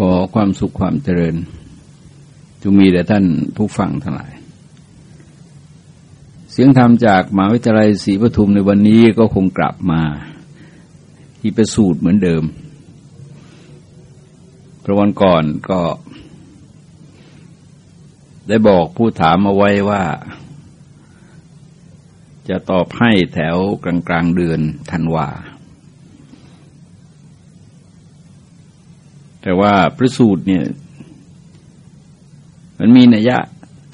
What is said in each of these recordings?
ขอความสุขความเจริญจงมีแด่ท่านผู้ฟังทั้งหลาย เสียงธรรมจากมหาวิทยาลัยศรีปทุมในวันนี้ก็คงกลับมา ที่ประสูตรเหมือนเดิมประวันก่อนก็ ได้บอกผู้ถามเอาไว้ว่า จะตอบให้แถวกลางกลางเดือนธันวา แต่ว่าพระสูตรเนี่ย มันมีนัยยะ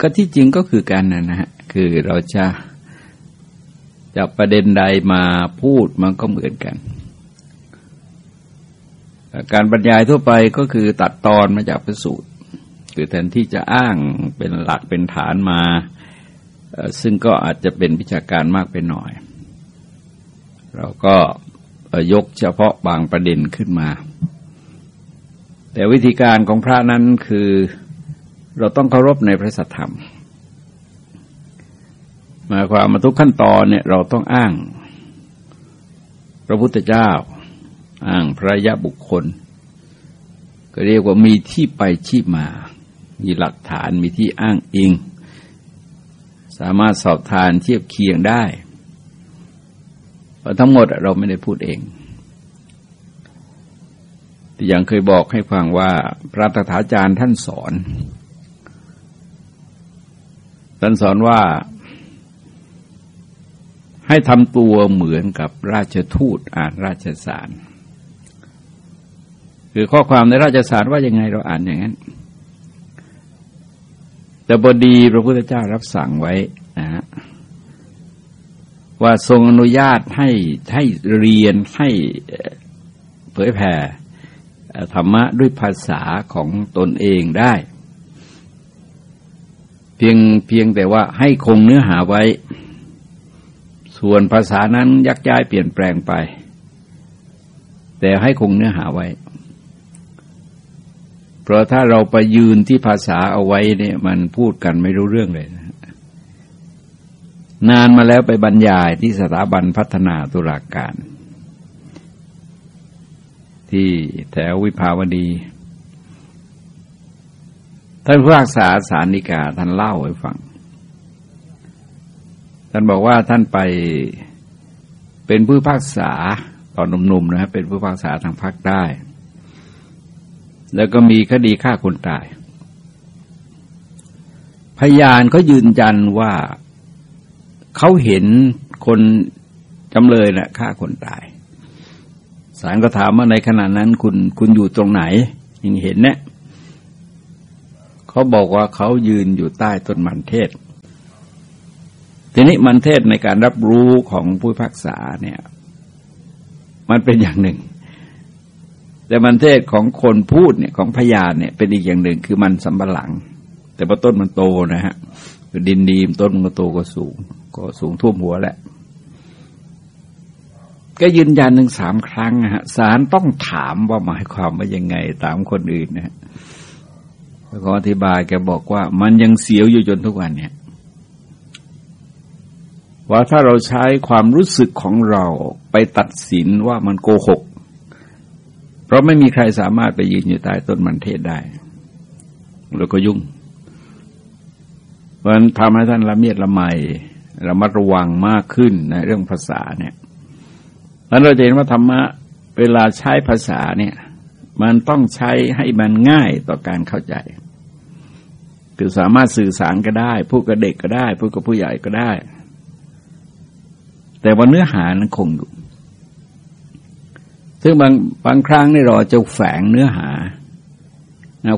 ก็ที่จริงก็คือการนะนะฮะคือเราจะจับประเด็นใดมาพูดมันก็เหมือนกัน การบรรยายทั่วไปก็คือตัดตอนมาจากพระสูตร คือแทนที่จะอ้างเป็นหลักเป็นฐานมา ซึ่งก็อาจจะเป็นวิชาการมากไปหน่อย เราก็ยกเฉพาะบางประเด็นขึ้นมา แต่วิธีการของพระนั้นคือเราต้องเคารพในพระสัทธรรมหมายความมาทุกขั้นตอนเนี่ยเราต้องอ้าง พระพุทธเจ้า อ้างพระยะบุคคล ก็เรียกว่ามีที่ไปที่มา มีหลักฐานมีที่อ้างอิง สามารถสอบทานเทียบเคียงได้เพราะทั้งหมดเราไม่ได้พูดเอง อย่างเคยบอกให้ฟังว่าพระตถาจารย์ท่านสอน ท่านสอนว่าให้ทำตัวเหมือนกับราชทูตอ่านราชสารคือข้อความในราชสารว่ายังไงเราอ่านอย่างนั้น แต่บดีพระพุทธเจ้ารับสั่งไว้นะฮะว่าทรงอนุญาตให้ให้เรียนให้เผยแผ่ ธรรมะด้วยภาษาของตนเองได้ เพียงเพียงแต่ว่าให้คงเนื้อหาไว้ ส่วนภาษานั้นยักย้ายเปลี่ยนแปลงไป แต่ให้คงเนื้อหาไว้ เพราะถ้าเราไปยืนที่ภาษาเอาไว้เนี่ยมันพูดกันไม่รู้เรื่องเลยนะนานมาแล้วไปบรรยายที่สถาบันพัฒนาตุลาการ ที่แถววิภาวดี ท่านผู้รักษาสารนิกาท่านเล่าให้ฟัง ท่านบอกว่าท่านไปเป็นผู้พักษาตอนหนุ่มๆนะครับเป็นผู้พักษาทางภาคใต้ แล้วก็มีคดีฆ่าคนตาย พยานเขายืนยันว่าเขาเห็นคนจำเลยนะ่ะฆ่าคนตาย ศาลก็ถามว่าในขณะนั้นคุณคุณอยู่ตรงไหนยังเห็นเนี่ยเขาบอกว่าเขายืนอยู่ใต้ต้นมันเทศ ทีนี้มันเทศในการรับรู้ของผู้พักษาเนี่ย มันเป็นอย่างหนึ่ง แต่มันเทศของคนพูดเนี่ยของพยานเนี่ยเป็นอีกอย่างหนึ่งคือมันสำปะหลัง แต่พอต้นมันโตนะฮะดินดีมต้นมันก็โตก็สูง ก็สูงท่วมหัวแหละ ก็ยืนยันหนึ่งสามครั้งฮะศาลต้องถามว่าหมายความว่ายังไง ตามคนอื่นนะฮะขออธิบายแกบอกว่า มันยังเสียวอยู่จนทุกวันเนี่ยว่าถ้าเราใช้ความรู้สึกของเราไปตัดสินว่ามันโกหก เพราะไม่มีใครสามารถไปยืนอยู่ใต้ต้นมันเทศได้ แล้วก็ยุ่งมันทำให้ท่านละเมียดละไมระมัดระวังมากขึ้นในเรื่องภาษาเนี่ย นั้นเราจะเห็นว่าธรรมะเวลาใช้ภาษาเนี่ย มันต้องใช้ให้มันง่ายต่อการเข้าใจ คือสามารถสื่อสารก็ได้พูดกับเด็กก็ได้พูดกับผู้ใหญ่ก็ได้ แต่ว่าเนื้อหานั้นคงอยู่ ซึ่งบางบางครั้งนี่เราจะแฝงเนื้อหา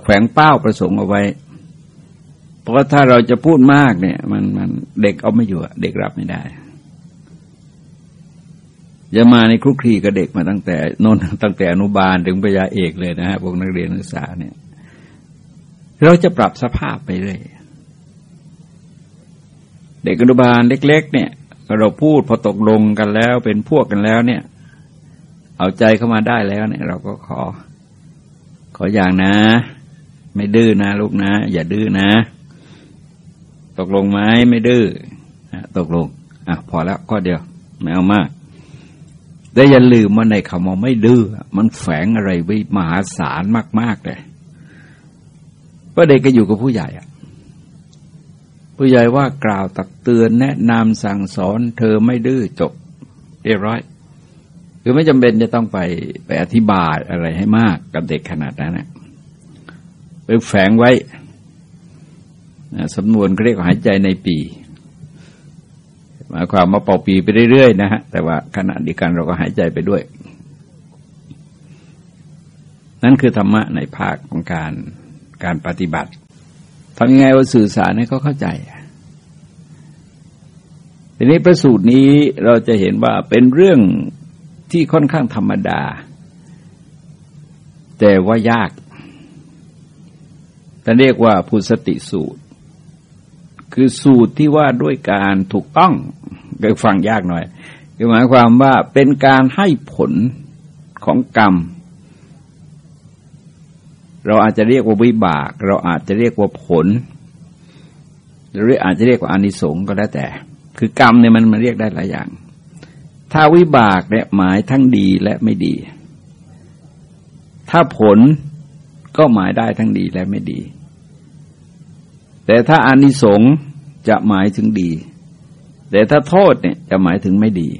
แฝงเป้าประสงค์เอาไว้เพราะถ้าเราจะพูดมากเนี่ย มันมันเด็กเอาไม่อยู่เด็กรับไม่ได้ จะมาในครุกคลีกับเด็กมาตั้งแต่นนตั้งแต่อนุบาลถึงปริญญาเอกเลยนะฮะพวกนักเรียนนักศึกษาเนี่ย เราจะปรับสภาพไปเลยเด็กอนุบาลเล็ก ๆ เนี่ยเราพูดพอตกลงกันแล้วเป็นพวกกันแล้วเนี่ย เอาใจเข้ามาได้แล้วเนี่ย เราก็ขอ ขออย่างนะ ไม่ดื้อนะลูกนะ อย่าดื้อนะ ตกลงไหมไม่ดื้อตกลงอะพอแล้วก็เดียวไม่เอามาก แต่อย่าลืมว่าในคำว่าไม่ดื้อมันแฝงอะไรไว้มหาศาลมาก ๆ เลยว่าเด็กก็อยู่กับผู้ใหญ่อะผู้ใหญ่ว่ากล่าวตักเตือนแนะนำสั่งสอนเธอไม่ดื้อจบเรียบร้อย คือไม่จำเป็นจะต้องไปไปอธิบายอะไรให้มากกับเด็กขนาดนั้นนะไปแฝงไว้สำนวนเรียกหายใจในปี หมายความมาเป่าปีไปเรื่อยๆนะฮะแต่ว่าขณะเดียวกันเราก็หายใจไปด้วย นั่นคือธรรมะในภาคของการการปฏิบัติทำยังไงว่าสื่อสารให้เขาเข้าใจทีนี้ประสูตรนี้เราจะเห็นว่าเป็นเรื่องที่ค่อนข้างธรรมดา แต่ว่ายากจะเรียกว่าพุสติสูตร คือสูตรที่ว่าด้วยการถูกต้อง ก็ฟังยากหน่อยคือหมายความว่าเป็นการให้ผลของกรรม เราอาจจะเรียกว่าวิบาก เราอาจจะเรียกว่าผล หรืออาจจะเรียกว่าอานิสงส์ก็แล้วแต่ คือกรรมเนี่ยมันมันเรียกได้หลายอย่าง ถ้าวิบากเนี่ยหมายทั้งดีและไม่ดี ถ้าผลก็หมายได้ทั้งดีและไม่ดี แต่ถ้าอานิสงส์จะหมายถึงดี แต่ถ้าโทษเนี่ยจะหมายถึงไม่ดี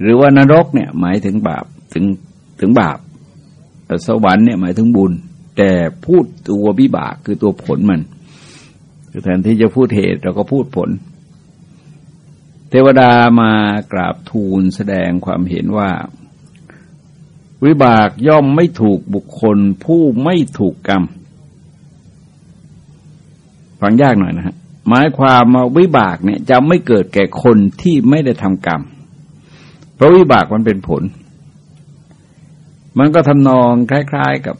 หรือว่านรกเนี่ยหมายถึงบาปถึงถึงบาปสวรรค์เนี่ยหมายถึงบุญ แต่พูดตัววิบากคือตัวผลมันคือแทนที่จะพูดเหตุเราก็พูดผล เทวดามากราบทูลแสดงความเห็นว่า วิบากย่อมไม่ถูกบุคคลผู้ไม่ถูกกรรม ฟังยากหน่อยนะฮะ หมายความว่าวิบากเนี่ยจะไม่เกิดแก่คนที่ไม่ได้ทำกรรม เพราะวิบากมันเป็นผล มันก็ทำนองคล้าย ๆกับ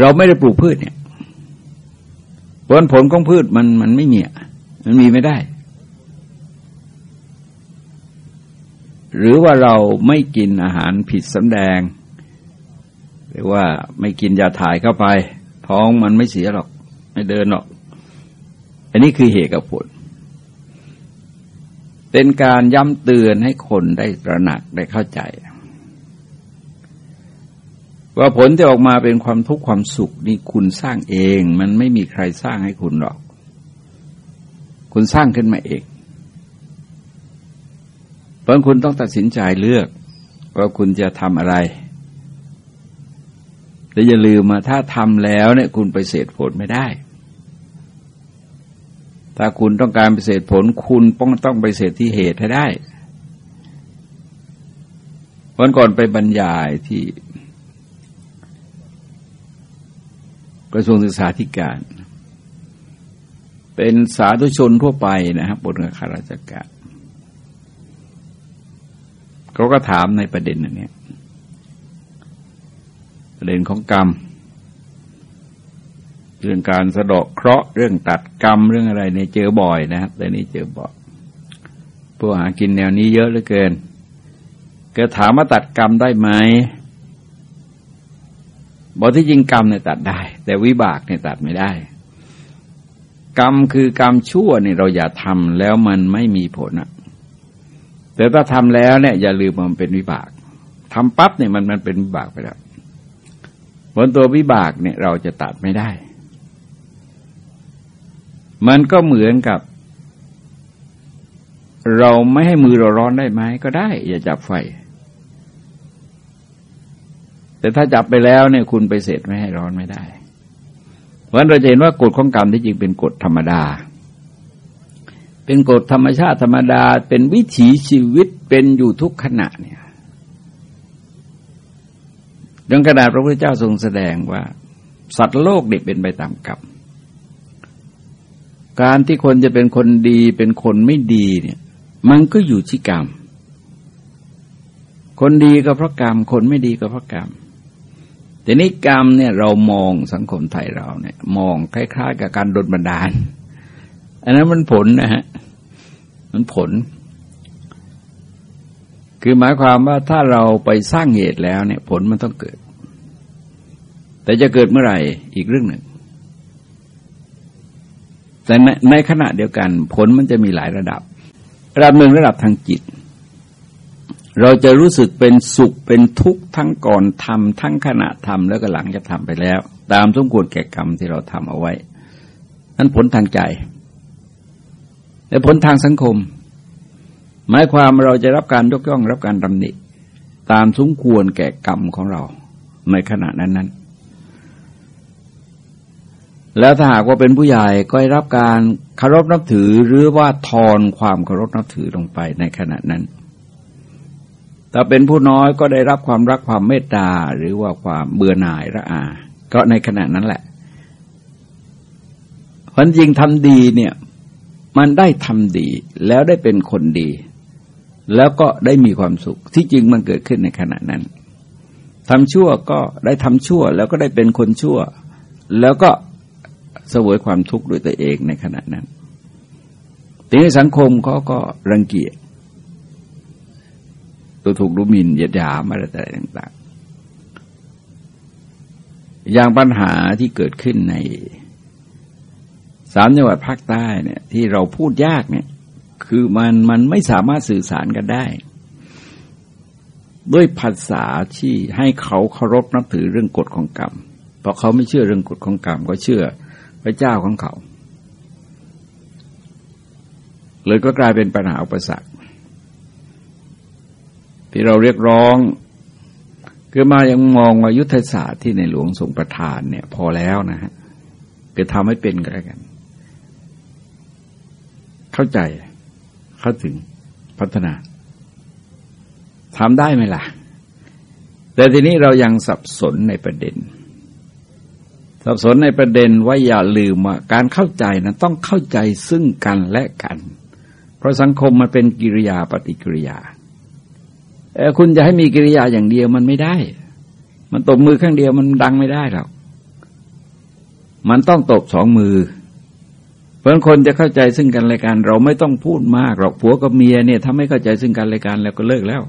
เราไม่ได้ปลูกพืชเนี่ยผลผลของพืชมันมันไม่มีมันมีไม่ได้ หรือว่าเราไม่กินอาหารผิดสำแดง หรือว่าไม่กินยาถ่ายเข้าไป ท้องมันไม่เสียหรอก ไม่เดินหรอก อันนี้คือเหตุกับผล เป็นการย้ำเตือนให้คนได้ตระหนักได้เข้าใจ ว่าผลที่ออกมาเป็นความทุกข์ความสุขนี่คุณสร้างเอง มันไม่มีใครสร้างให้คุณหรอก คุณสร้างขึ้นมาเองเพราะคุณต้องตัดสินใจเลือกว่าคุณจะทำอะไรแต่อย่าลืมมาถ้าทำแล้วเนี่ยคุณไปเสดผลไม่ได้ ถ้าคุณต้องการไปเสดผล คุณต้องต้องไปเสดที่เหตุให้ได้ วันก่อนไปบรรยายที่ กระทรวงศึกษาธิการ เป็นสาธุชนทั่วไปนะครับบนข้าราชการเขาก็ถามในประเด็นอันนี้ประเด็นของกรรม เรื่องการสะดอกเคราะห์เรื่องตัดกรรมเรื่องอะไรเนี่ยเจอบ่อยนะครับแต่นี้เจอบ่อยผู้หากินแนวนี้เยอะเหลือเกินก็ถามว่าตัดกรรมได้ไหมบอกที่จริงกรรมเนี่ยตัดได้ แต่วิบากเนี่ยตัดไม่ได้ กรรมคือกรรมชั่วเนี่ยเราอย่าทำแล้วมันไม่มีผลอะแต่ถ้าทำแล้วเนี่ยอย่าลืมมันเป็นวิบากทำปั๊บเนี่ยมันมันเป็นวิบากไปแล้วผลตัววิบากเนี่ยเราจะตัดไม่ได้ มันก็เหมือนกับ เราไม่ให้มือเราร้อนได้ไหมก็ได้ อย่าจับไฟ แต่ถ้าจับไปแล้วเนี่ยคุณไปเสร็จไม่ให้ร้อนไม่ได้ เพราะนั้นเราจะเห็นว่ากฎของกรรมที่จริงเป็นกฎธรรมดา เป็นกฎธรรมชาติธรรมดา เป็นวิถีชีวิตเป็นอยู่ทุกขณะเนี่ยดังขนาดพระพุทธเจ้าทรงแสดงว่า สัตว์โลกเด็กเป็นไปตามกรรม การที่คนจะเป็นคนดีเป็นคนไม่ดีเนี่ย มันก็อยู่ที่กรรม คนดีก็เพราะกรรม คนไม่ดีก็เพราะกรรมแต่นี้กรรมเนี่ยเรามองสังคมไทยเราเนี่ย มองคล้ายๆ กับการดนบันดาล อันนั้นมันผลนะฮะ มันผล คือหมายความว่าถ้าเราไปสร้างเหตุแล้วเนี่ย ผลมันต้องเกิด แต่จะเกิดเมื่อไหร่อีกเรื่องหนึ่ง แต่ในในขณะเดียวกัน ผลมันจะมีหลายระดับ ระดับหนึ่งระดับทางจิต เราจะรู้สึกเป็นสุขเป็นทุกข์ทั้งก่อนทำทั้งขณะทำแล้วก็หลังจะทำไปแล้ว ตามสมควรแก่กรรมที่เราทำเอาไว้ นั้นผลทางใจและผลทางสังคม หมายความเราจะรับการยกย่องรับการตำหนิตามสมควรแก่กรรมของเราในขณะนั้นนั้น แล้วถ้าหากว่าเป็นผู้ใหญ่ก็ได้รับการเคารพนับถือหรือว่าทอนความเคารพนับถือลงไปในขณะนั้นถ้าเป็นผู้น้อยก็ได้รับความรักความเมตตาหรือว่าความเบื่อหน่ายระอา ก็ในขณะนั้นแหละคนจริงทำดีเนี่ย มันได้ทำดีแล้วได้เป็นคนดี แล้วก็ได้มีความสุข ที่จริงมันเกิดขึ้นในขณะนั้นทำชั่วก็ได้ทำชั่ว แล้วก็ได้เป็นคนชั่ว แล้วก็ สวยความทุกข์ด้วยตัวเองในขณะนั้นทีนี้สังคมเขาก็รังเกียจตัวถูกดูหมิ่นเหยียดหยามอะไรต่างๆ อย่างปัญหาที่เกิดขึ้นในสามจังหวัดภาคใต้เนี่ยที่เราพูดยากเนี่ย คือมันมันไม่สามารถสื่อสารกันได้ ด้วยภาษาที่ให้เขาเคารพนับถือเรื่องกฎของกรรมเพราะเขาไม่เชื่อเรื่องกฎของกรรมก็เชื่อ พระเจ้าของเขาเลยก็กลายเป็นปัญหาอุปสรรคที่เราเรียกร้องคือมายังมองว่ายุทธศาสตร์ที่ในหลวงทรงประทานเนี่ย พอแล้วนะฮะคือทำให้เป็นก็แล้วกัน เข้าใจเข้าถึงพัฒนาทำได้ไหมล่ะ แต่ทีนี้เรายังสับสนในประเด็น สับสนในประเด็นว่าอย่าลืมว่าการเข้าใจนะต้องเข้าใจซึ่งกันและกัน เพราะสังคมมันเป็นกิริยาปฏิกิริยาคุณจะให้มีกิริยาอย่างเดียวมันไม่ได้ มันตบมือข้างเดียวมันดังไม่ได้หรอกมันต้องตบสองมือ เพราะคนจะเข้าใจซึ่งกันและกัน เราไม่ต้องพูดมากหรอกผัวกับเมียเนี่ยถ้าไม่เข้าใจซึ่งกันและกันแล้วก็เลิกแล้ว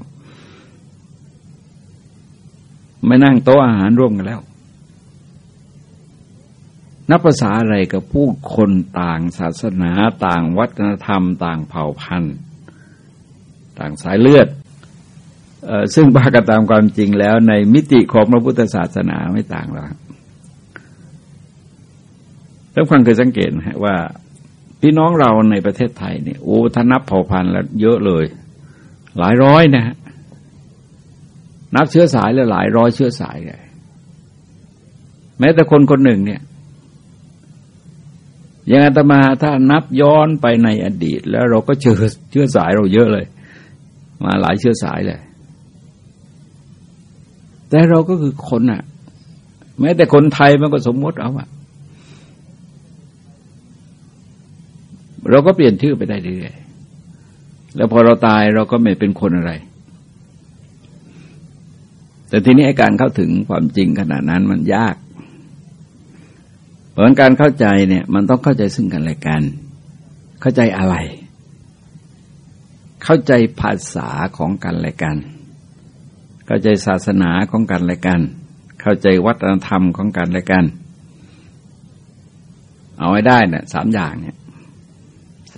ไม่นั่งโต๊ะอาหารร่วมกันแล้ว นับภาษาอะไรกับผู้คนต่างศาสนาต่างวัฒนธรรม ต่างเผ่าพันธุ์ ต่างสายเลือดซึ่งบากตามความจริงแล้ว ในมิติของพระพุทธศาสนาไม่ต่างหรอกท่านฟังเคยสังเกตนะว่า พี่น้องเราในประเทศไทยเนี่ยโอ้ทนับเผ่าพันธุ์แล้วเยอะเลย หลายร้อยนะฮะนับเชื้อสายแล้วหลายร้อยเชื้อสายเลยแม้แต่คนคนหนึ่งเนี่ย อย่างอาตมาถ้านับย้อนไปในอดีต แล้วเราก็เจอเชื้อสายเราเยอะเลย มาหลายเชื้อสายเลย แต่เราก็คือคนอะแม้แต่คนไทยมันก็สมมติเอาอะเราก็เปลี่ยนชื่อไปได้เรื่อยแล้วพอเราตายเราก็ไม่เป็นคนอะไร แต่ทีนี้การเข้าถึงความจริงขนาดนั้นมันยาก ราะการเข้าใจเนี่ย มันต้องเข้าใจซึ่งกันและกัน เข้าใจอะไร เข้าใจภาษาของกันและกัน เข้าใจศาสนาของกันและกัน เข้าใจวัฒนธรรมของกันและกัน เอาไว้ได้เนี่ยสามอย่างเนี่ย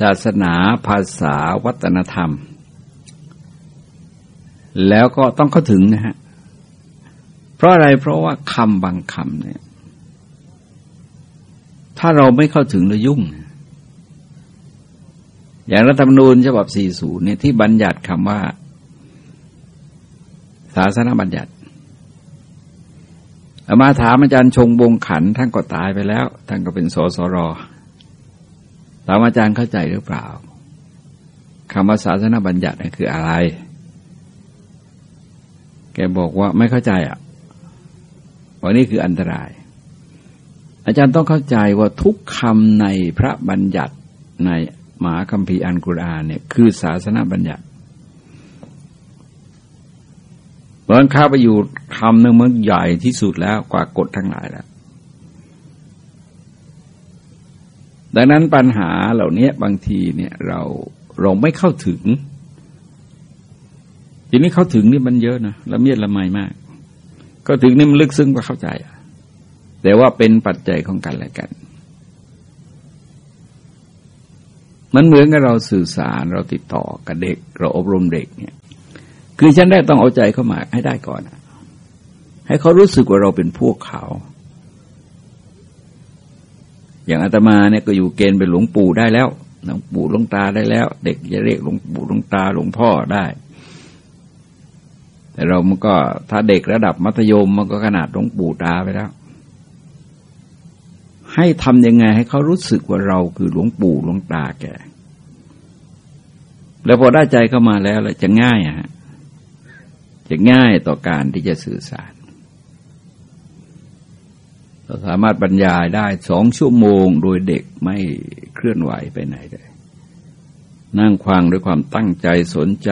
ศาสนาภาษาวัฒนธรรม แล้วก็ต้องเข้าถึงนะฮะ เพราะอะไรเพราะว่าคำบางคำเนี่ย ถ้าเราไม่เข้าถึงเรายุ่ง อย่างรัฐธรรมนูญฉบับ 40 เนี่ยที่บัญญัติคำว่า ศาสนบัญญัติอามาถามอาจารย์ชงบงขันท่านก็ตายไปแล้ว ท่านก็เป็นสสรถามอาจารย์เข้าใจหรือเปล่าคำว่าศาสนบัญญัตินี่คืออะไร แกบอกว่าไม่เข้าใจอะวันนี้คืออันตราย อาจารย์ต้องเข้าใจว่าทุกคำในพระบัญญัติในมหาคัมภีร์อันกุรอานเนี่ยคือศาสนาบัญญัติเพราะข้าไปอยู่คำหนึ่งมันใหญ่ที่สุดแล้วกว่ากฎทั้งหลายแล้ว ดังนั้นปัญหาเหล่านี้บางทีเนี่ยเราเราไม่เข้าถึง ทีนี้เข้าถึงนี่มันเยอะนะละเมียดละไมมาก ก็ถึงนี่มันลึกซึ้งกว่าเข้าใจ แต่ว่าเป็นปัจจัยของกันและกัน มันเหมือนกับเราสื่อสารเราติดต่อกับเด็ก เราอบรมเด็กเนี่ย คือชั้นแรกต้องเอาใจเข้ามาให้ได้ก่อน ให้เขารู้สึกว่าเราเป็นพวกเขา อย่างอาตมาเนี่ยก็อยู่เกณฑ์เป็นหลวงปู่ได้แล้วหลวงปู่หลวงตาได้แล้ว เด็กจะเรียกหลวงปู่หลวงตาหลวงพ่อได้ แต่เรามันก็ถ้าเด็กระดับมัธยมมันก็ขนาดหลวงปู่ตาไปแล้ว ให้ทำยังไงให้เขารู้สึกว่าเราคือหลวงปู่หลวงตาแกแล้วพอได้ใจเข้ามาแล้วจะง่ายอะจะง่ายต่อการที่จะสื่อสารเราสามารถบรรยายได้สองชั่วโมงโดยเด็กไม่เคลื่อนไหวไปไหนเลยนั่งฟังด้วยความตั้งใจสนใจ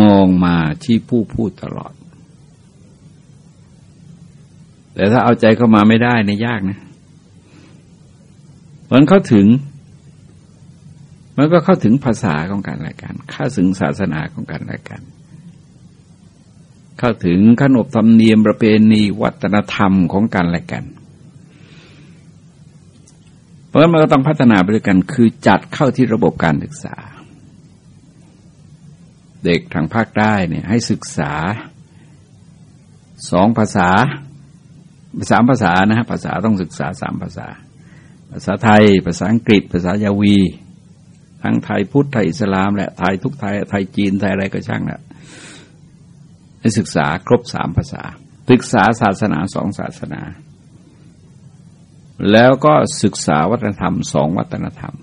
มองมาที่ผู้พูดตลอด แต่ถ้าเอาใจเข้ามาไม่ได้ในยากนะมันเข้าถึง มันก็เข้าถึงภาษาของการละกันเข้าถึงศาสนาของการละกัน เข้าถึงขนบธรรมเนียมประเพณีวัฒนธรรมของกันและกัน เพราะฉะนั้นมันก็ต้องพัฒนาไปด้วยกัน คือจัดเข้าที่ระบบการศึกษา เด็กทางภาคใต้เนี่ยให้ศึกษาสองภาษา สามภาษานะฮะภาษาต้องศึกษาสามภาษา ภาษาไทย ภาษาอังกฤษ ภาษายาวี ทั้งไทยพุทธไทยอิสลามและไทยทุกไทยไทยจีนไทยอะไรก็ช่างแหละให้ศึกษาครบสามภาษา ศึกษาศาสนาสองศาสนา แล้วก็ศึกษาวัฒนธรรมสองวัฒนธรรม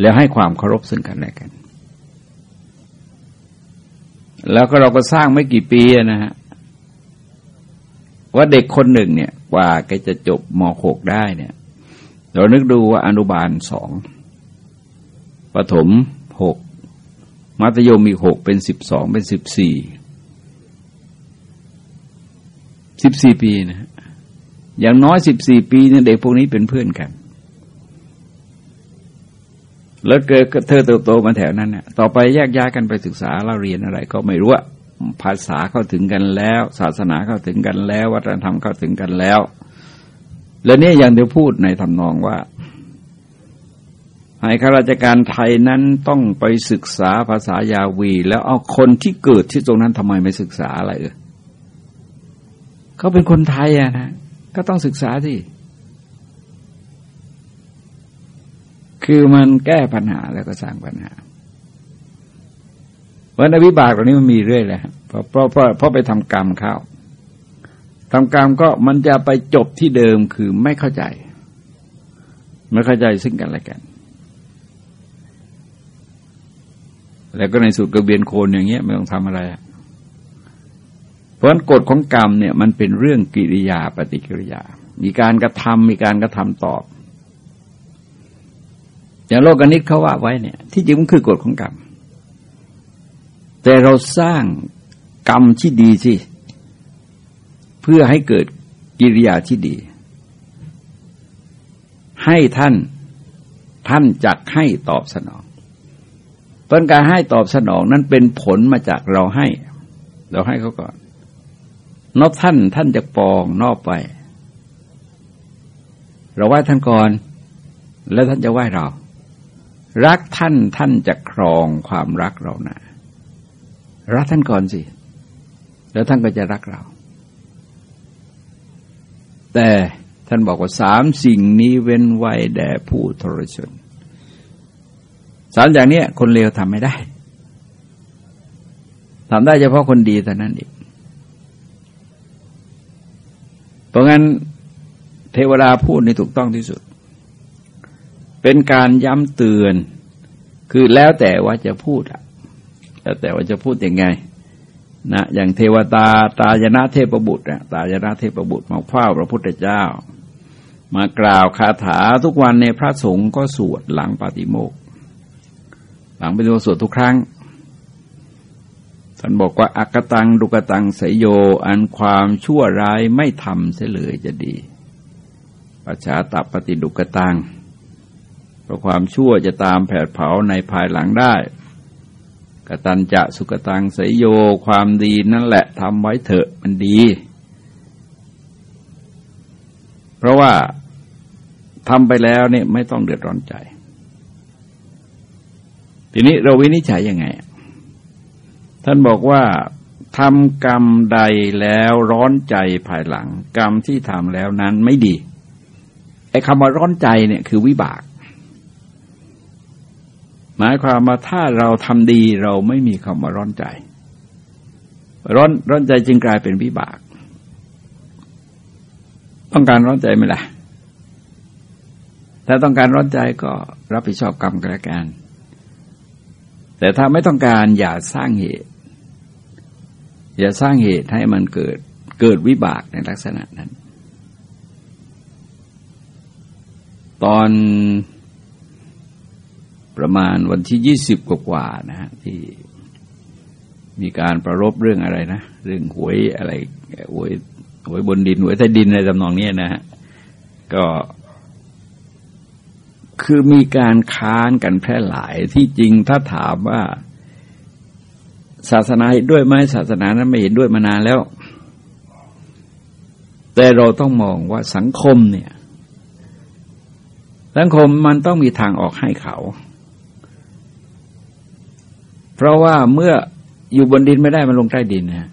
แล้วให้ความเคารพซึ่งกันและกัน แล้วก็เราก็สร้างไม่กี่ปีนะฮะ ว่าเด็กคนหนึ่งเนี่ยกว่าแกจะจบม .6 ได้เนี่ยเรานึกดูว่าอนุบาลสองปฐมหกมัธยมอีกหกเป็นสิบสองเป็นสิบสี่สิบสี่ปีนะอย่างน้อยสิบสี่ปีเนี่ยเด็กพวกนี้เป็นเพื่อนกัน แล้วเกิดเธอเติบโตมาแถวนั้นเนี่ยต่อไปแยกย้ายกันไปศึกษาเล่าเรียนอะไรก็ไม่รู้ว่า ภาษาเข้าถึงกันแล้ว ศาสนาเข้าถึงกันแล้ว วัฒนธรรมเข้าถึงกันแล้ว แล้วนี่ยอย่างเดียวพูดในทำนองว่า ให้ข้าราชการไทยนั้นต้องไปศึกษาภาษายาวี แล้วเอาคนที่เกิดที่ตรงนั้นทำไมไม่ศึกษาอะไรเออเขาเป็นคนไทยอะนะก็ต้องศึกษาสิคือมันแก้ปัญหาแล้วก็สร้างปัญหา วันอวิบากเหล่านี้มันมีเรื่อยเลยเพราะเพราะเพราะเพราะไปทำกรรมเข้าทำกรรมก็มันจะไปจบที่เดิมคือไม่เข้าใจ ไม่เข้าใจซึ่งกันและกัน แล้วก็ในสุดกระเบียนโคนอย่างเงี้ยไม่ต้องทำอะไรเพราะกฎของกรรมเนี่ยมันเป็นเรื่องกิริยาปฏิกิริยา มีการกระทำมีการกระทำตอบอย่างโลกนิตเขาว่าไว้เนี่ย ที่จริงมันคือกฎของกรรม แต่เราสร้างกรรมที่ดีสิ เพื่อให้เกิดกิริยาที่ดี ให้ท่านท่านจักให้ตอบสนองต้นการให้ตอบสนองนั้นเป็นผลมาจากเราให้ เราให้เขาก่อน นอบท่านท่านจะปองนอบไป เราไหว้ท่านก่อน แล้วท่านจะไหว้เรา รักท่านท่านจะครองความรักเรานะ รักท่านก่อนสิ แล้วท่านก็จะรักเรา แต่ท่านบอกว่าสามสิ่งนี้เว้นไว้แด่ผู้ทรชนสามอย่างนี้คนเลวทำไม่ได้ทำได้เฉพาะคนดีแต่นั้นเองเพราะงั้นเทวดาพูดในถูกต้องที่สุด เป็นการย้ำเตือน คือแล้วแต่ว่าจะพูดอะ แล้วแต่ว่าจะพูดยังไงนะอย่างเทวตาตายนะเทพบุตรอะตายนะเทพบุตรมาเฝ้าพระพุทธเจ้า มากล่าวคาถาทุกวันในพระสงฆ์ก็สวดหลังปฏิโมกหลังป็นตัวสวดทุกครั้งท่านบอกว่าอักตังดุกตังสยโย อันความชั่วร้ายไม่ทำเสียเลยจะดีปัจฉาตับปฏิดุกตังเพราะความชั่วจะตามแผดเผาในภายหลังได้ ตันจะสุกตังสยโยความดีนั่นแหละทำไว้เถอะมันดี เพราะว่าทำไปแล้วเนี่ยไม่ต้องเดือดร้อนใจ ทีนี้เราวินิจฉัยยังไง ท่านบอกว่าทำกรรมใดแล้วร้อนใจภายหลัง กรรมที่ทำแล้วนั้นไม่ดีไอ้คำว่าร้อนใจเนี่ยคือวิบาก มายความว่าถ้าเราทำดีเราไม่มีคำว่าร้อนใจ ร้อนร้อนใจจึงกลายเป็นวิบาก ต้องการร้อนใจไหมล่ะถ้าต้องการร้อนใจก็รับผิดชอบกรรมกันละกัน แต่ถ้าไม่ต้องการอย่าสร้างเหตุ อย่าสร้างเหตุให้มันเกิดเกิดวิบากในลักษณะนั้น ตอน ประมาณวันที่ยี่สิบกว่าๆนะฮะที่มีการประรบเรื่องอะไรนะ เรื่องหวยอะไรหวยหวยบนดินหวยใต้ดินอะไรจำนองนี้นะฮะก็คือมีการค้านกันแพร่หลายที่จริงถ้าถามว่า ศาสนาเห็นด้วยไหมศาสนานั้นไม่เห็นด้วยมานานแล้ว แต่เราต้องมองว่าสังคมเนี่ย สังคมมันต้องมีทางออกให้เขา เพราะว่าเมื่ออยู่บนดินไม่ได้มันลงใต้ดินนะ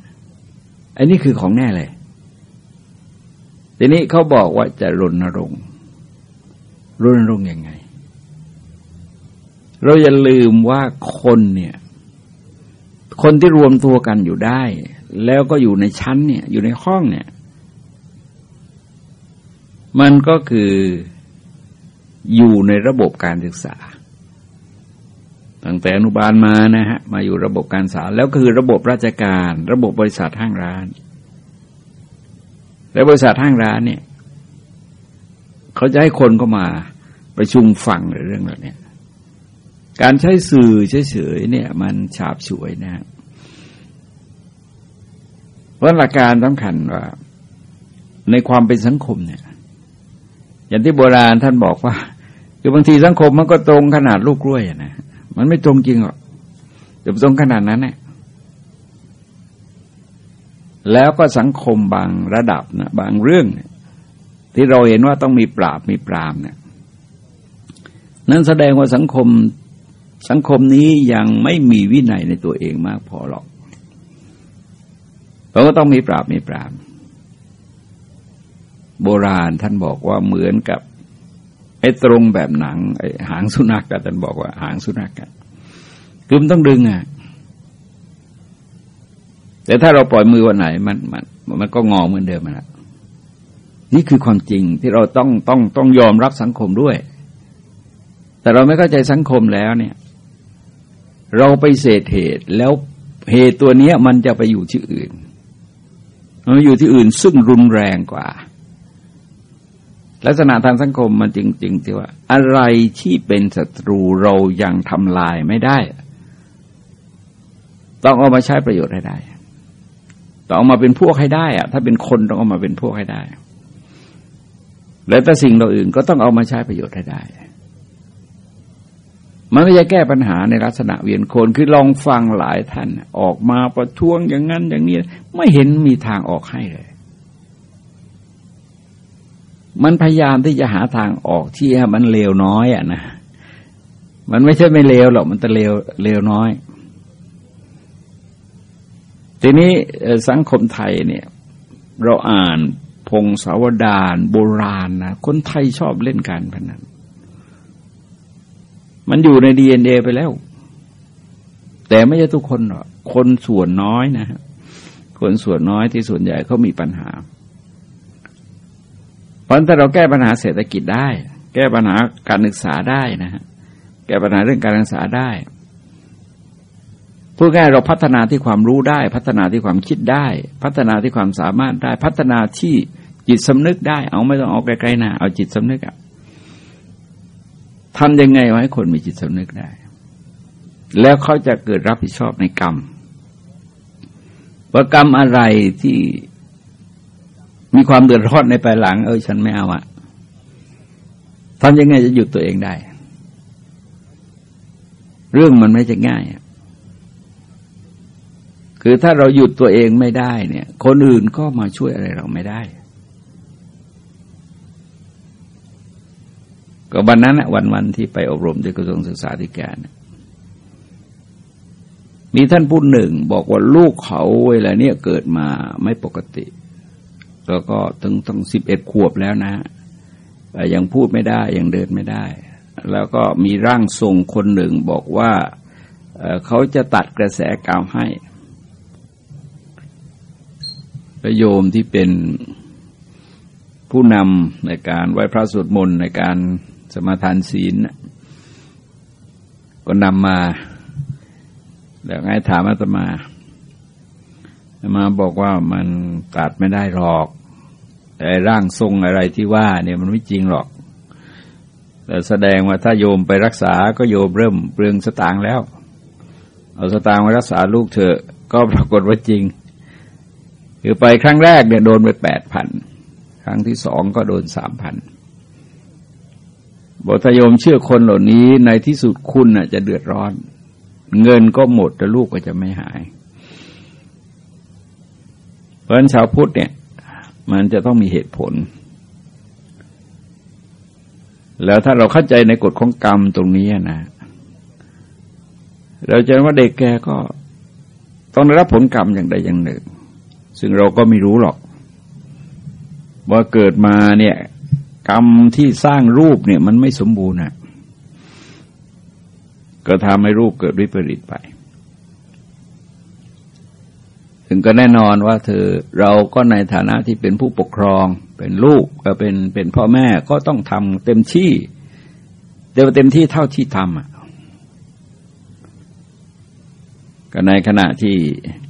อันนี้คือของแน่เลย ทีนี้เขาบอกว่าจะรณรงค์รณรงค์ยังไง เราอย่าลืมว่าคนเนี่ย คนที่รวมตัวกันอยู่ได้ แล้วก็อยู่ในชั้นเนี่ย อยู่ในห้องเนี่ย มันก็คืออยู่ในระบบการศึกษา ตั้งแต่อนุบาลมานะฮะมาอยู่ระบบการศึกษาแล้วคือระบบราชการ ระบบบริษัทห้างร้าน และบริษัทห้างร้านเนี่ยเขาจะให้คนเข้ามาประชุมฟังเรื่องเหล่านี้การใช้สื่อเฉยๆเนี่ย มันฉาบฉวยนะเพราะหลักการสำคัญว่า ในความเป็นสังคมเนี่ย อย่างที่โบราณท่านบอกว่า คือบางทีสังคมมันก็ตรงขนาดลูกกล้วยนะ มันไม่ตรงจริงหรอกจะตรงขนาดนั้นเนี่ยแล้วก็สังคมบางระดับนะบางเรื่อง ที่เราเห็นว่าต้องมีปราบมีปรามเนี่ยนั่นแสดงว่าสังคมสังคมนี้ยังไม่มีวินัยในตัวเองมากพอหรอกเราก็ต้องมีปราบมีปราม โบราณท่านบอกว่าเหมือนกับ ไอ้ตรงแบบหนังไอ้หางสุนัขกันท่านบอกว่าหางสุนัขกันคือมันต้องดึงอะแต่ถ้าเราปล่อยมือวันไหนมันมันมันก็งอเหมือนเดิมนะนี่คือความจริงที่เราต้องต้องต้องยอมรับสังคมด้วย แต่เราไม่เข้าใจสังคมแล้วเนี่ย เราไปเสดเหตุแล้วเหตุตัวนี้มันจะไปอยู่ที่อื่นมันอยู่ที่อื่นซึ่งรุนแรงกว่า ลักษณะทางสังคมมันจริงๆที่ว่า อะไรที่เป็นศัตรูเรายังทำลายไม่ได้ ต้องเอามาใช้ประโยชน์ให้ได้ ต้องเอามาเป็นพวกให้ได้อะถ้าเป็นคนต้องเอามาเป็นพวกให้ได้ แล้วแต่สิ่งเราอื่นก็ต้องเอามาใช้ประโยชน์ให้ได้ มันไม่ใช่แก้ปัญหาในลักษณะเวียนโคนคือลองฟังหลายท่าน ออกมาประท้วงอย่างนั้นอย่างนี้ ไม่เห็นมีทางออกให้เลย มันพยายามที่จะหาทางออกที่มันเลวน้อยอะนะมันไม่ใช่ไม่เลวหรอกมันแต่เลวเลวน้อย ทีนี้สังคมไทยเนี่ย เราอ่านพงศาวดารโบราณนะคนไทยชอบเล่นการพนันมันอยู่ในดีเอ็นเอไปแล้ว แต่ไม่ใช่ทุกคนหรอกคนส่วนน้อยนะคนส่วนน้อยที่ส่วนใหญ่เขามีปัญหา เพราะถ้าเราแก้ปัญหาเศรษฐกิจได้ แก้ปัญหาการศึกษาได้นะฮะแก้ปัญหาเรื่องการศึกษาได้พูดง่ายเราพัฒนาที่ความรู้ได้ พัฒนาที่ความคิดได้ พัฒนาที่ความสามารถได้ พัฒนาที่จิตสำนึกได้ เอาไม่ต้องเอาไกลๆนะเอาจิตสำนึกอะทำยังไงวะให้คนมีจิตสำนึกได้ แล้วเขาจะเกิดรับผิดชอบในกรรมว่ากรรมอะไรที่ มีความเดือดร้อนในภายหลัง เออฉันไม่เอาอะทำยังไงจะหยุดตัวเองได้ เรื่องมันไม่จะง่ายคือถ้าเราหยุดตัวเองไม่ได้เนี่ย คนอื่นก็มาช่วยอะไรเราไม่ได้ ก็วันนั้นวันวันที่ไปอบรมที่กระทรวงศึกษาธิการมีท่านผู้หนึ่งบอกว่าลูกเขาเวลาเนี้ยเกิดมาไม่ปกติ แล้วก็ถึงตั้งสิบเอ็ดขวบแล้วนะยังพูดไม่ได้ยังเดินไม่ได้ แล้วก็มีร่างทรงคนหนึ่งบอกว่าเขาจะตัดกระแสกาวให้ประโยมที่เป็นผู้นำในการไหว้พระสวดมนต์ในการสมาทานศีลก็นำมา แล้วไงถามอาตมาอาตมาบอกว่ามันตัดไม่ได้หรอก แต่ร่างทรงอะไรที่ว่าเนี่ยมันไม่จริงหรอก แต่แสดงว่าถ้าโยมไปรักษาก็โยมเริ่มเปลืองสตางค์แล้ว เอาสตางค์ไปรักษาลูกเถอก็ปรากฏว่าจริง คือไปครั้งแรกเนี่ยโดนไปแปดพันครั้งที่สองก็โดนสามพันบทยมเชื่อคนเหล่านี้ในที่สุดคุณจะเดือดร้อน เงินก็หมดแต่ลูกก็จะไม่หาย เพราะฉะนั้นชาวพุทธเนี่ย มันจะต้องมีเหตุผล แล้วถ้าเราเข้าใจในกฎของกรรมตรงนี้นะ เราจะว่าเด็กแกก็ต้องได้รับผลกรรมอย่างใดอย่างหนึ่ง ซึ่งเราก็ไม่รู้หรอก ว่าเกิดมาเนี่ย กรรมที่สร้างรูปเนี่ย มันไม่สมบูรณ์อะก็ทำให้รูปเกิดวิปริตไป ถึงก็แน่นอนว่าเธอเราก็ในฐานะที่เป็นผู้ปกครอง เป็นลูกก็เป็นเป็นพ่อแม่ก็ต้องทำเต็มที่เต็มเต็มที่เท่าที่ทำอะก็ในขณะที่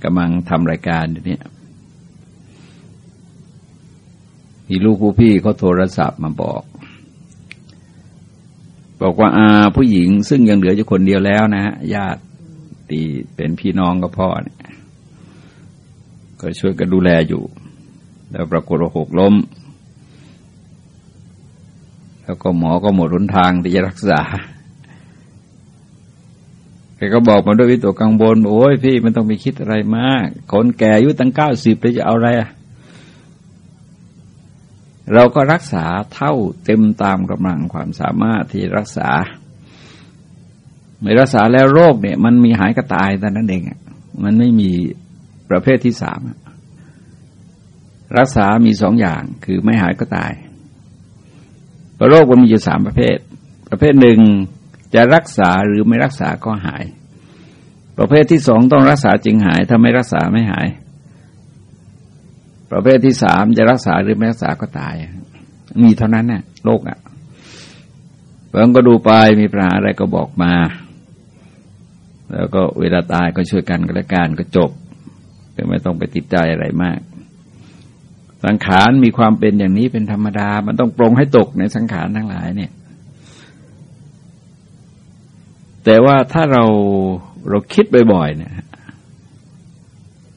กำลังทำรายการเนี้มีลูกผู้พี่เขาโทรศัพท์มาบอก บอกว่าอาผู้หญิงซึ่งยังเหลืออยู่คนเดียวแล้วนะฮะญาติตีเป็นพี่น้องกับพ่อเนี่ย ก็ช่วยกันดูแลอยู่ แล้วปรากฏว่าหกล้ม แล้วก็หมอก็หมดรุนทางที่จะรักษาแกก็บอกมาด้วยวิตกกังวลโอ้ยพี่มันต้องไปคิดอะไรมาก คนแก่อายุตั้งเก้าสิบจะเอาอะไรอะเราก็รักษาเท่าเต็มตามกำลังความสามารถที่รักษา ไม่รักษาแล้วโรคเนี่ย มันมีหายก็ตายแต่นั้นเองมันไม่มี ประเภทที่สามรักษามีสองอย่างคือไม่หายก็ตายโรคมันมีอยู่สามประเภท ประเภทหนึ่งจะรักษาหรือไม่รักษาก็หาย ประเภทที่สองต้องรักษาจริงหาย ถ้าไม่รักษาไม่หาย ประเภทที่สามจะรักษาหรือไม่รักษาก็ตาย มีเท่านั้นเนี่ยโรคอะเพิ่งก็ดูไปมีปัญหาอะไรก็บอกมา แล้วก็เวลาตายก็ช่วยกันกันละกันก็จบ ไม่ต้องไปติดใจอะไรมาก สังขารมีความเป็นอย่างนี้เป็นธรรมดา มันต้องปรงให้ตกในสังขารทั้งหลายเนี่ย แต่ว่าถ้าเราเราคิดบ่อยๆเนี่ย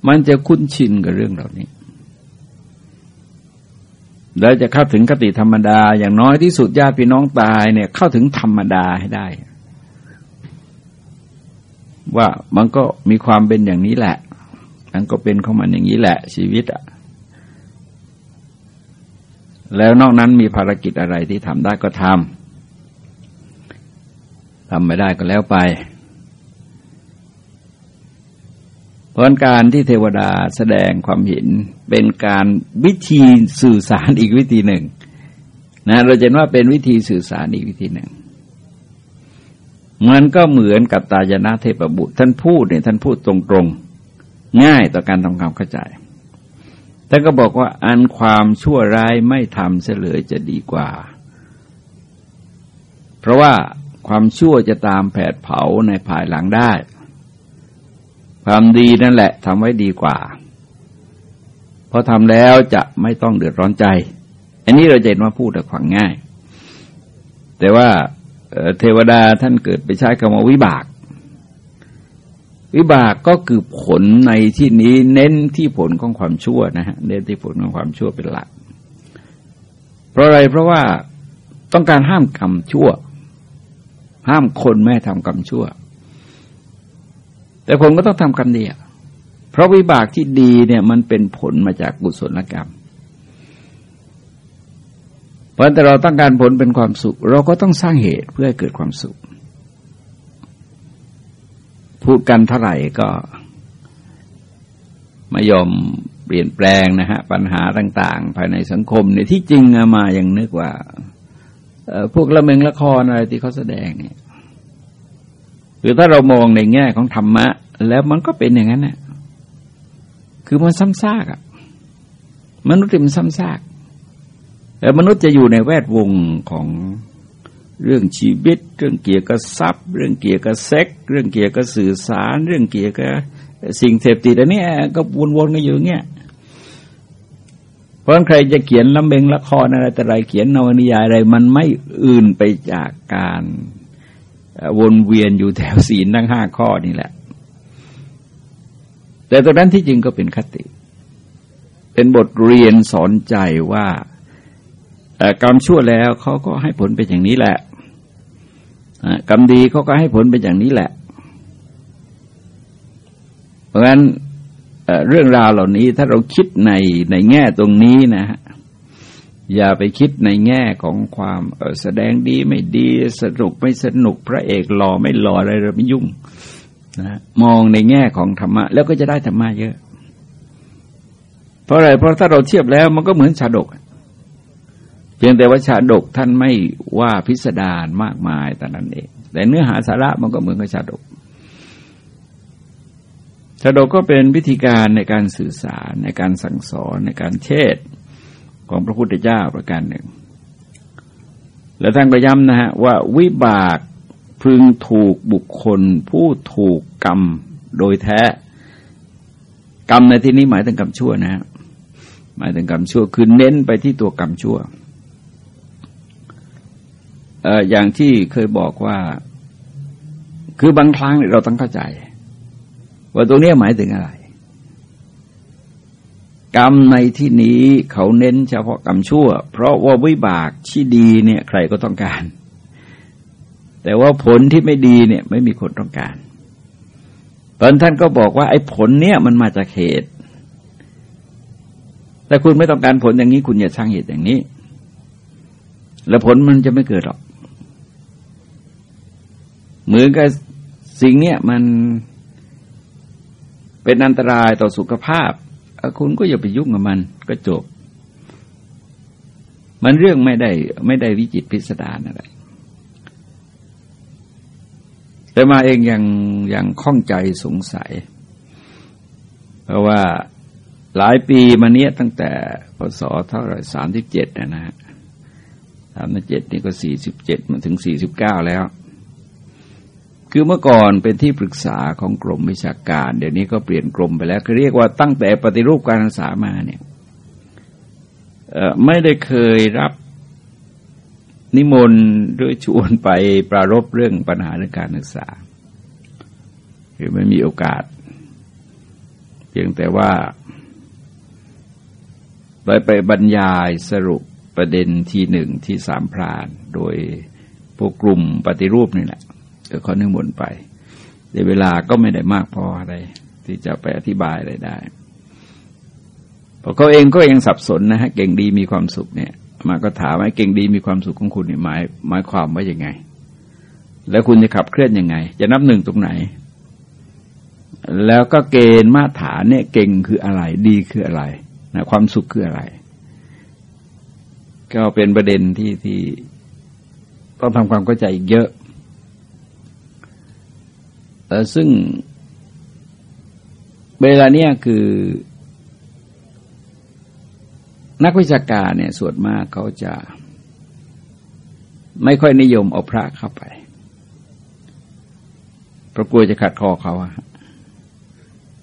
มันจะคุ้นชินกับเรื่องเหล่านี้แล้วจะเข้าถึงคติธรรมดา อย่างน้อยที่สุดญาติพี่น้องตายเนี่ย เข้าถึงธรรมดาให้ได้ ว่ามันก็มีความเป็นอย่างนี้แหละ มันก็เป็นของมันอย่างนี้แหละชีวิตอะแล้วนอกนั้นมีภารกิจอะไรที่ทำได้ก็ทำทำไม่ได้ก็แล้วไปเพราะการที่เทวดาแสดงความเห็นเป็นการวิธีสื่อสารอีกวิธีหนึ่งนะเราเห็นว่าเป็นวิธีสื่อสารอีกวิธีหนึ่งมันก็เหมือนกับตายนาเทพบุตร ท่านพูดเนี่ยท่านพูดตรงๆ ง่ายต่อการทำความเข้าใจท่านก็บอกว่าอันความชั่วร้ายไม่ทำเสลยจะดีกว่า เพราะว่าความชั่วจะตามแผดเผาในภายหลังได้ ความดีนั่นแหละทำไว้ดีกว่า เพราะทำแล้วจะไม่ต้องเดือดร้อนใจ อันนี้เราจะเห็นว่าพูดแต่ขวางง่าย แต่ว่าเทวดาท่านเกิดไปใช้คำว่าวิบาก วิบากก็คือผลในที่นี้เน้นที่ผลของความชั่วนะฮะเน้นที่ผลของความชั่วเป็นหลัก เพราะอะไรเพราะว่าต้องการห้ามกรรมชั่ว ห้ามคนแม่ทำกรรมชั่ว แต่คนก็ต้องทำกรรมดีเพราะวิบากที่ดีเนี่ยมันเป็นผลมาจากกุศลกรรมเพราะแต่เราต้องการผลเป็นความสุข เราก็ต้องสร้างเหตุเพื่อให้เกิดความสุข พูดกันเท่าไหร่ก็ไม่ยอมเปลี่ยนแปลงนะฮะปัญหาต่าง ๆ ภายในสังคมเนี่ยที่จริงมาอย่างนึกว่าพวกละเมงละครอะไรที่เขาแสดงเนี่ยคือถ้าเรามองในแง่ของธรรมะ แล้วมันก็เป็นอย่างนั้นน่ะคือมันซ้ำซากอะมนุษย์มันซ้ำซากแต่มนุษย์จะอยู่ในแวดวงของ เรื่องชีวิต เรื่องเกี่ยวกับทรัพย์ เรื่องเกี่ยวกับเซ็กเรื่องเกี่ยวกับสื่อสาร เรื่องเกี่ยวกับสิ่งเสพติดอันนี้ก็วนๆกันอยู่เงี้ยเพราะใครจะเขียนลำเบงละครอะไรแต่ไรเขียนนวนิยายอะไร มันไม่อื่นไปจากการวนเวียนอยู่แถวศีลทั้งห้าข้อนี่แหละ แต่ตอนนั้นที่จริงก็เป็นคติ เป็นบทเรียนสอนใจว่ากรรมชั่วแล้วเขาก็ให้ผลเป็นอย่างนี้แหละ กรรมดีเขาก็ให้ผลเป็นอย่างนี้แหละ เพราะฉะนั้นเรื่องราวเหล่านี้ถ้าเราคิดในในแง่ตรงนี้นะฮะอย่าไปคิดในแง่ของความแสดงดีไม่ดีสนุกไม่สนุกพระเอกหล่อไม่หล่ออะไรเราไม่ยุ่งนะมองในแง่ของธรรมะ แล้วก็จะได้ธรรมะเยอะ เพราะอะไรเพราะถ้าเราเทียบแล้วมันก็เหมือนชาดก พียงแต่ว่าชาดกท่านไม่ว่าพิสดารมากมายแต่นั้นเอง แต่เนื้อหาสาระมันก็เหมือนกับชาดก ชาดกก็เป็นวิธีการในการสื่อสารในการสั่งสอนในการเทศของพระพุทธเจ้าประการหนึ่ง แล้วท่านก็ย้ำนะฮะว่าวิบากพึงถูกบุคคล ผู้ถูกกรรมโดยแท้ กรรมในที่นี้หมายถึงกรรมชั่วนะฮะหมายถึงกรรมชั่วคือเน้นไปที่ตัวกรรมชั่ว อย่างที่เคยบอกว่า คือบางครั้งเราต้องเข้าใจ ว่าตรงนี้หมายถึงอะไร กรรมในที่นี้เขาเน้นเฉพาะกรรมชั่ว เพราะว่าวิบากที่ดีเนี่ย ใครก็ต้องการ แต่ว่าผลที่ไม่ดีเนี่ย ไม่มีคนต้องการตอนท่านก็บอกว่าไอ้ผลเนี่ยมันมาจากเหตุ แต่คุณไม่ต้องการผลอย่างนี้คุณอย่าสร้างเหตุอย่างนี้แล้วผลมันจะไม่เกิดหรอก เหมือนกับสิ่งเนี้ยมันเป็นอันตรายต่อสุขภาพ คุณก็อย่าไปยุ่งกับมันก็จบ มันเรื่องไม่ได้ไม่ได้วิจิตพิสดารอะไร แต่มาเองยังยังข้องใจสงสัย เพราะว่าหลายปีมาเนี้ยตั้งแต่พศเท่าไหร่สามสิบเจ็ดนะฮะสามสิบเจ็ดนี่ก็สี่สิบเจ็ดมาถึงสี่สิบเก้าแล้ว คือเมื่อก่อนเป็นที่ปรึกษาของกรมวิชาการ เดี๋ยวนี้ก็เปลี่ยนกรมไปแล้วคือเรียกว่าตั้งแต่ปฏิรูปการศึกษามาเนี่ยไม่ได้เคยรับนิมนต์หรือชวนไปปรารบเรื่องปัญหาเรื่องการศึกษาคือไม่มีโอกาส เพียงแต่ว่าไปไปบรรยายสรุปประเด็นที่หนึ่งที่สามพราน โดยพวกกลุ่มปฏิรูปนี่แหละ ก็ขอนึกมนไปในเวลาก็ไม่ได้มากพออะไร ที่จะไปอธิบายอะไรได้พราะเขาเองก็ยังสับสนนะฮะเก่งดีมีความสุขเนี่ยมาก็ถามว่าเก่งดีมีความสุขของคุณหมายหมายความว่ายังไง แล้วคุณจะขับเคลื่อนยังไง จะนับหนึ่งตรงไหน แล้วก็เกณฑ์มาตรฐานเนี่ยเก่งคืออะไรดีคืออะไรนะความสุขคืออะไร ก็เป็นประเด็นที่ที่ต้องทำความเข้าใจอีกเยอะ ซึ่งเวลาเนี้ยคือ นักวิชาการเนี่ยส่วนมากเขาจะ ไม่ค่อยนิยมเอาพระเข้าไปเพราะกลัวจะขัดคอเขาอะ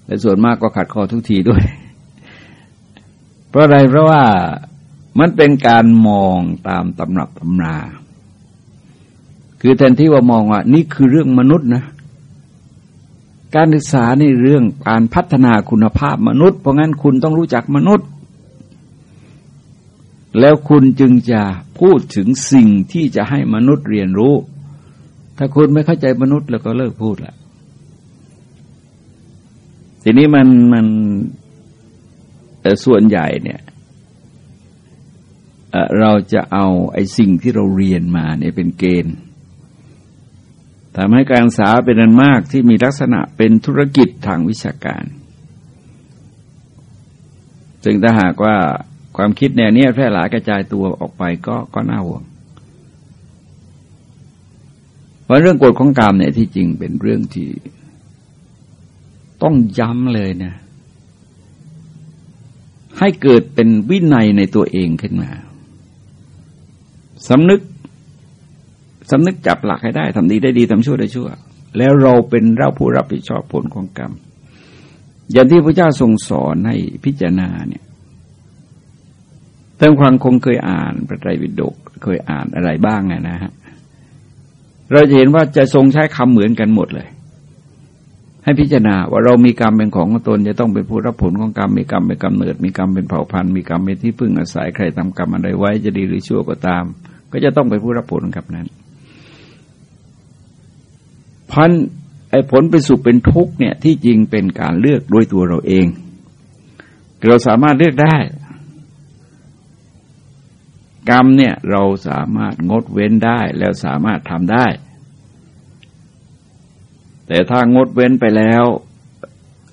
แต่ส่วนมากก็ขัดคอทุกทีด้วย เพราะอะไรเพราะว่ามันเป็นการมองตามตำรับตำรา คือแทนที่ว่ามองว่า นี่คือเรื่องมนุษย์นะ การศึกษาในเรื่องการพัฒนาคุณภาพมนุษย์ เพราะงั้นคุณต้องรู้จักมนุษย์ แล้วคุณจึงจะพูดถึงสิ่งที่จะให้มนุษย์เรียนรู้ ถ้าคุณไม่เข้าใจมนุษย์แล้วก็เลิกพูดละทีนี้มันมันส่วนใหญ่เนี่ยเราจะเอาไอ้สิ่งที่เราเรียนมาเนี่ยเป็นเกณฑ์ ทำให้การศึกษาเป็นอันมากที่มีลักษณะเป็นธุรกิจทางวิชาการซึ่งถ้าหากว่าความคิดแนวนี้แพร่หลายกระจายตัวออกไปก็ก็น่าห่วงเพราะเรื่องกฎของกรรมเนี่ยที่จริงเป็นเรื่องที่ ต้องย้ำเลยนะ ให้เกิดเป็นวินัยในตัวเองขึ้นมาสำนึก สำนึกจับหลักให้ได้ทำดีได้ดีทำชั่วได้ชั่ว แล้วเราเป็นเราผู้รับผิดชอบผลของกรรม อย่างที่พระเจ้าทรงสอนให้พิจารณาเนี่ยท่านความคงเคยอ่านพระไตรปิฎกเคยอ่านอะไรบ้างนะฮะเราจะเห็นว่าจะทรงใช้คำเหมือนกันหมดเลย ให้พิจารณาว่าเรามีกรรมเป็นของตนจะต้องเป็นผู้รับผลของกรรมมีกรรมเป็นกำเนิด มีกรรมเป็นเผ่าพันธุ์มีกรรมเป็นที่พึ่งอาศัยใครทำกรรมอะไรไว้จะดีหรือชั่วก็ตาม ก็จะต้องเป็นผู้รับผลกับนั้น พันไอ้ผลเป็นสุขเป็นทุกข์เนี่ยที่จริงเป็นการเลือกด้วยตัวเราเอง เราสามารถเลือกได้ กรรมเนี่ยเราสามารถงดเว้นได้แล้วสามารถทำได้ แต่ถ้างดเว้นไปแล้ว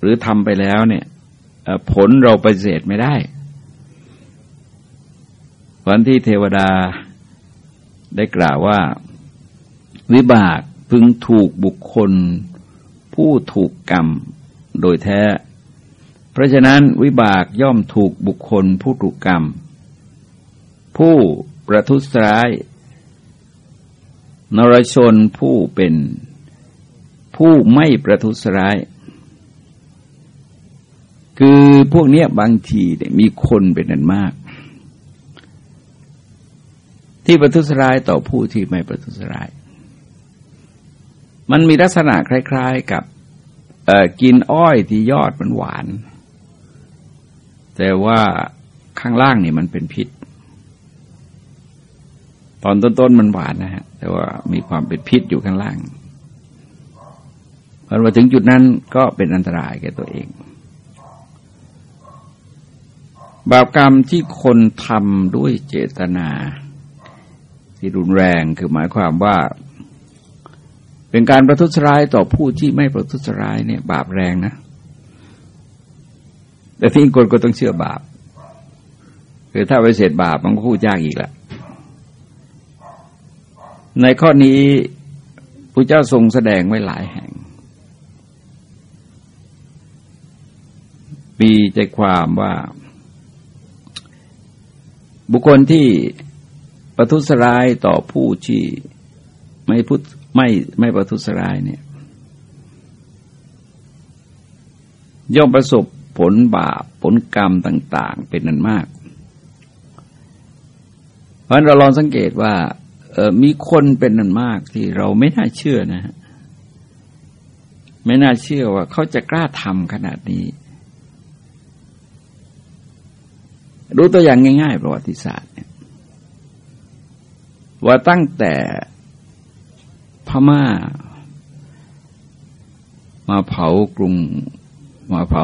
หรือทำไปแล้วเนี่ยผลเราปฏิเสธไม่ได้วันที่เทวดาได้กล่าวว่า วิบาก พึงถูกบุคคล ผู้ถูกกรรมโดยแท้ เพราะฉะนั้นวิบากย่อมถูกบุคคล ผู้ถูกกรรม ผู้ประทุษร้าย นรชนผู้เป็น ผู้ไม่ประทุษร้าย คือพวกนี้บางทีเนี่ยมีคนเป็นนันมากที่ประทุษร้ายต่อผู้ที่ไม่ประทุษร้าย มันมีลักษณะคล้าย ๆกับกินอ้อยที่ยอดมันหวาน แต่ว่าข้างล่างนี่มันเป็นพิษ ตอนต้นๆมันหวานนะฮะ แต่ว่ามีความเป็นพิษอยู่ข้างล่างพอมาถึงจุดนั้นก็เป็นอันตรายแก่ตัวเอง บาปกรรมที่คนทำด้วยเจตนา ที่รุนแรงคือหมายความว่า เป็นการประทุษร้ายต่อผู้ที่ไม่ประทุษร้ายเนี่ย บาปแรงนะ แต่ที่คนก็ต้องเชื่อบาปคือถ้าไปเสร็จบาปมันก็พูดยากอีกละในข้อนี้พระเจ้าทรงแสดงไว้หลายแห่ง มีใจความว่า บุคคลที่ประทุษร้ายต่อผู้ที่ไม่พูด ไม่ไม่ประทุษร้ายเนี่ย ย่อมประสบผลบาปผลกรรมต่าง ๆ เป็นนันมาก เพราะเราลองสังเกตว่ามีคนเป็นนันมากที่เราไม่น่าเชื่อนะฮะไม่น่าเชื่อว่าเขาจะกล้าทำขนาดนี้ ดูตัวอย่างง่าย ๆ ประวัติศาสตร์เนี่ยว่าตั้งแต่ พม่า มาเผากรุงมาเผา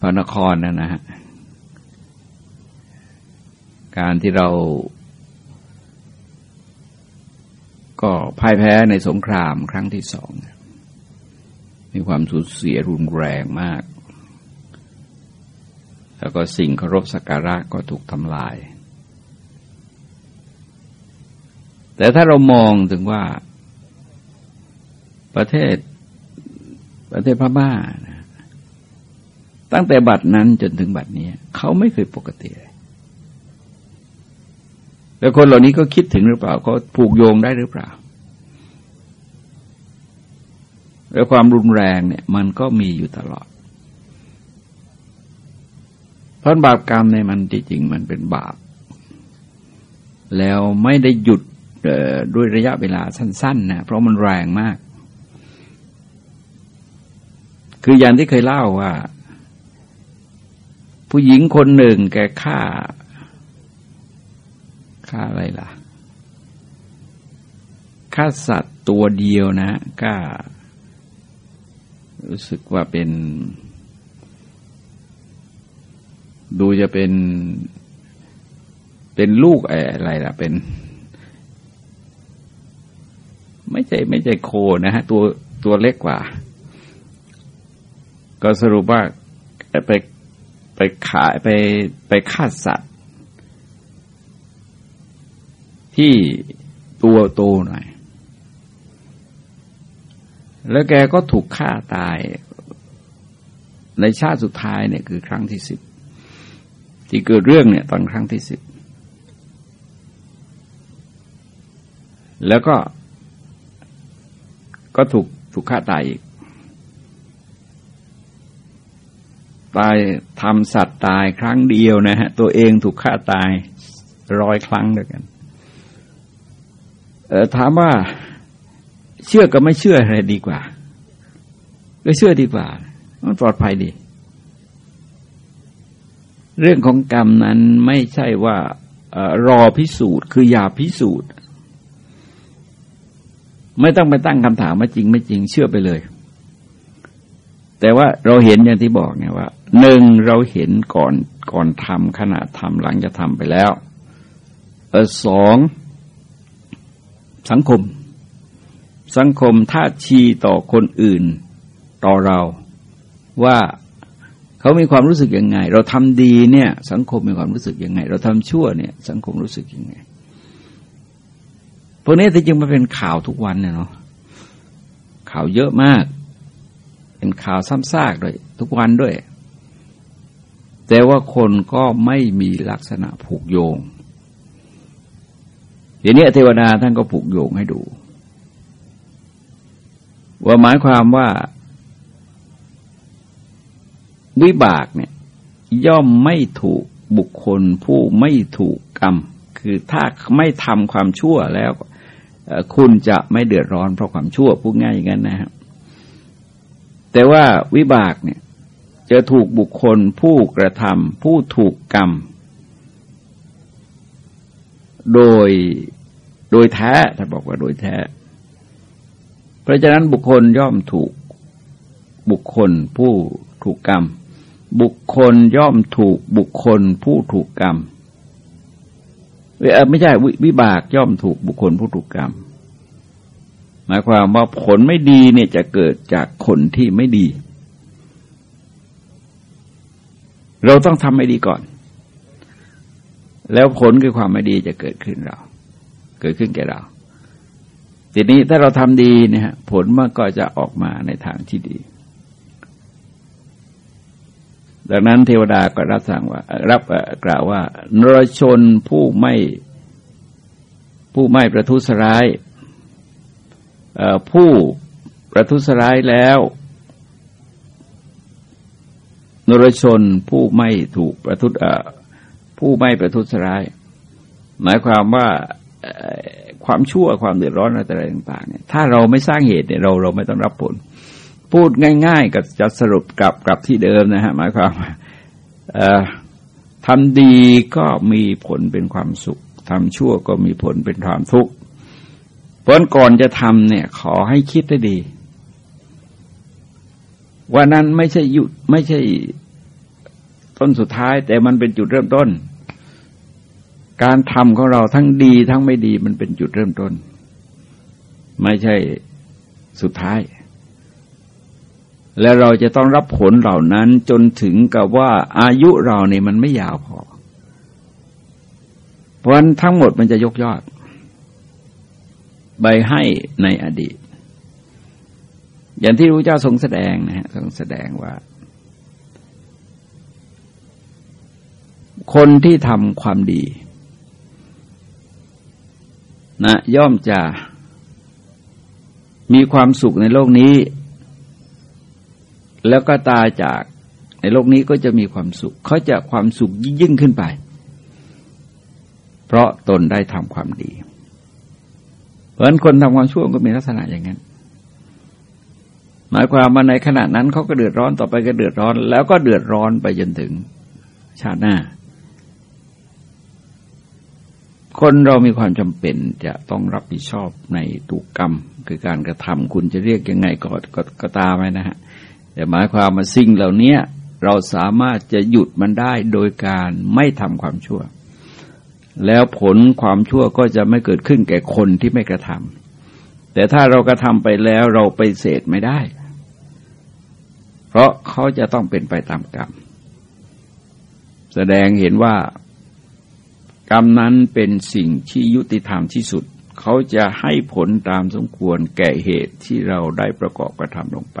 พระนครนะนะฮะการที่เราก็พ่ายแพ้ในสงครามครั้งที่สอง มีความสูญเสียรุนแรงมาก แล้วก็สิ่งเคารพสักการะก็ถูกทำลาย แต่ถ้าเรามองถึงว่าประเทศประเทศพม่านะตั้งแต่บัดนั้นจนถึงบัดนี้เขาไม่เคยปกติเลยแล้วคนเหล่านี้ก็คิดถึงหรือเปล่าเขาผูกโยงได้หรือเปล่า แล้วความรุนแรงเนี่ย มันก็มีอยู่ตลอด เพราะบาปกรรมในมันจริงๆมันเป็นบาป แล้วไม่ได้หยุด ด้วยระยะเวลาสั้นๆนะเพราะมันแรงมาก คืออย่างที่เคยเล่าว่า ผู้หญิงคนหนึ่งแกฆ่าฆ่าอะไรล่ะฆ่าสัตว์ตัวเดียวนะก็รู้สึกว่าเป็น ดูจะเป็น เป็นลูกอะไรล่ะ เป็น ไม่ใช่ไม่ใช่โคนะฮะตัวตัวเล็กกว่า ก็สรุปว่าไปไปขายไปไปฆ่าสัตว์ ที่ตัวโตหน่อย แล้วแกก็ถูกฆ่าตาย ในชาติสุดท้ายเนี่ยคือครั้งที่สิบที่เกิดเรื่องเนี่ยตอนครั้งที่สิบแล้วก็ ก็ถูกถูกฆ่าตายอีก ตายทำสัตว์ตายครั้งเดียวนะฮะ ตัวเองถูกฆ่าตายร้อยครั้งด้วยกันเออถามว่าเชื่อกับไม่เชื่ออะไรดีกว่าก็เชื่อดีกว่า มันปลอดภัยดี เรื่องของกรรมนั้นไม่ใช่ว่ารอพิสูจน์ คืออย่าพิสูจน์ ไม่ต้องไปตั้งคำถามว่าจริงไม่จริงเชื่อไปเลย แต่ว่าเราเห็นอย่างที่บอกไงว่าหนึ่งเราเห็นก่อนก่อนทำขณะทำหลังจะทำไปแล้วออสองสังคม สังคมท่าชีต่อคนอื่น ต่อเราว่าเขามีความรู้สึกยังไง เราทำดีเนี่ย สังคมมีความรู้สึกยังไง เราทำชั่วเนี่ย สังคมรู้สึกยังไง วกนี้ที่จริงมันเป็นข่าวทุกวันเนี่ยเนาะข่าวเยอะมาก เป็นข่าวซ้ำซากด้วย ทุกวันด้วย แต่ว่าคนก็ไม่มีลักษณะผูกโยงเดี๋ยวนี้เทวดาท่านก็ผูกโยงให้ดู ว่าหมายความว่าวิบากเนี่ยย่อมไม่ถูกบุคคลผู้ไม่ถูกกรรม คือถ้าไม่ทำความชั่วแล้ว คุณจะไม่เดือดร้อนเพราะความชั่วพูดง่ายอย่างนั้นนะครับแต่ว่าวิบากเนี่ยจะถูกบุคคลผู้กระทำผู้ถูกกรรม โดยโดยแท้ถ้าบอกว่าโดยแท้ เพราะฉะนั้นบุคคลย่อมถูกบุคคลผู้ถูกกรรม บุคคลย่อมถูกบุคคลผู้ถูกกรรม ไม่ใช่วิบากย่อมถูกบุคคลผู้ถูกกรรมหมายความว่าผลไม่ดีเนี่ยจะเกิดจากคนที่ไม่ดี เราต้องทำไม่ดีก่อน แล้วผลคือความไม่ดีจะเกิดขึ้นเรา เกิดขึ้นแก่เรา ทีนี้ถ้าเราทำดีเนี่ยผลมันก็จะออกมาในทางที่ดี ดังนั้นเทวดาก็รับสั่งว่า รับกล่าวว่านรชนผู้ไม่ผู้ไม่ประทุษร้ายผู้ประทุษร้ายแล้วนรชนผู้ไม่ถูกประทุษผู้ไม่ประทุษร้าย หมายความว่าความชั่วความเดือดร้อนอะไรต่างๆเนี่ยถ้าเราไม่สร้างเหตุเนี่ยเราเราไม่ต้องรับผล พูดง่าย ๆ ก็จะสรุปกลับกลับที่เดิมนะฮะหมายความว่าทำดีก็มีผลเป็นความสุขทำชั่วก็มีผลเป็นความทุกข์เพราะก่อนจะทำเนี่ย ขอให้คิดให้ดี ว่านั้นไม่ใช่หยุดไม่ใช่ต้นสุดท้าย แต่มันเป็นจุดเริ่มต้น การทำของเราทั้งดีทั้งไม่ดีมันเป็นจุดเริ่มต้น ไม่ใช่สุดท้าย และเราจะต้องรับผลเหล่านั้นจนถึงกับว่าอายุเราเนี่ยมันไม่ยาวพอ เพราะนั้นทั้งหมดมันจะยกยอด ใบให้ในอดีต อย่างที่รู้เจ้าทรงแสดงนะฮะทรงแสดงว่า คนที่ทำความดี นะ ย่อมจะมีความสุขในโลกนี้ แล้วก็ตายจากในโลกนี้ก็จะมีความสุข เขาจะความสุขยิ่งขึ้นไป เพราะตนได้ทำความดี เพราะฉะนั้นคนทำความชั่วก็มีลักษณะอย่างนั้น หมายความว่าในขณะนั้นเขาก็เดือดร้อนต่อไปก็เดือดร้อน แล้วก็เดือดร้อนไปจนถึงชาติหน้า คนเรามีความจำเป็นจะต้องรับผิดชอบในตุกกรรม คือการกระทำคุณจะเรียกยังไงก็ก็ตามไปนะฮะ แต่หมายความว่าสิ่งเหล่านี้เราสามารถจะหยุดมันได้โดยการไม่ทำความชั่ว แล้วผลความชั่วก็จะไม่เกิดขึ้นแก่คนที่ไม่กระทำแต่ถ้าเรากระทำไปแล้วเราไปเสดไม่ได้ เพราะเขาจะต้องเป็นไปตามกรรม แสดงเห็นว่ากรรมนั้นเป็นสิ่งที่ยุติธรรมที่สุด เขาจะให้ผลตามสมควรแก่เหตุที่เราได้ประกอบกระทำลงไป